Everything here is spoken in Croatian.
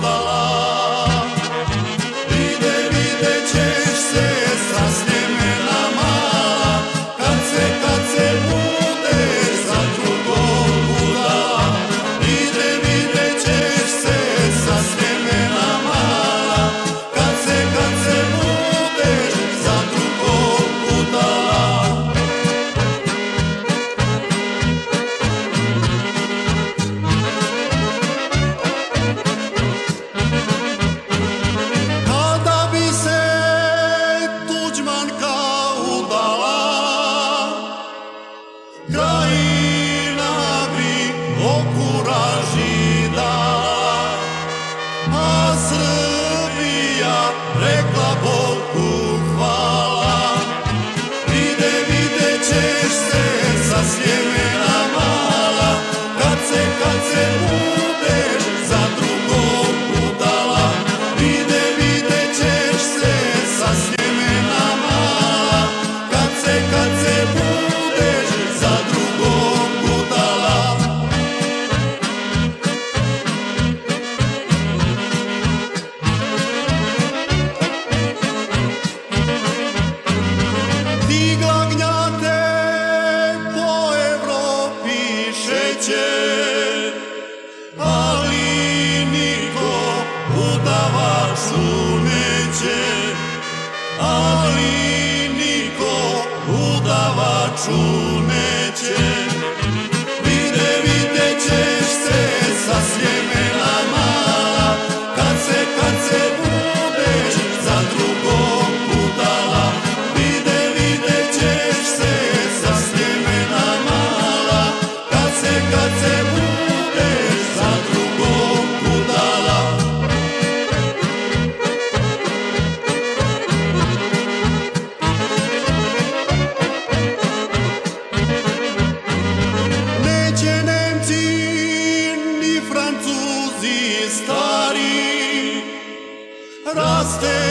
the sreće, ali niko udavaču neće, ali niko udavaču neće. lost.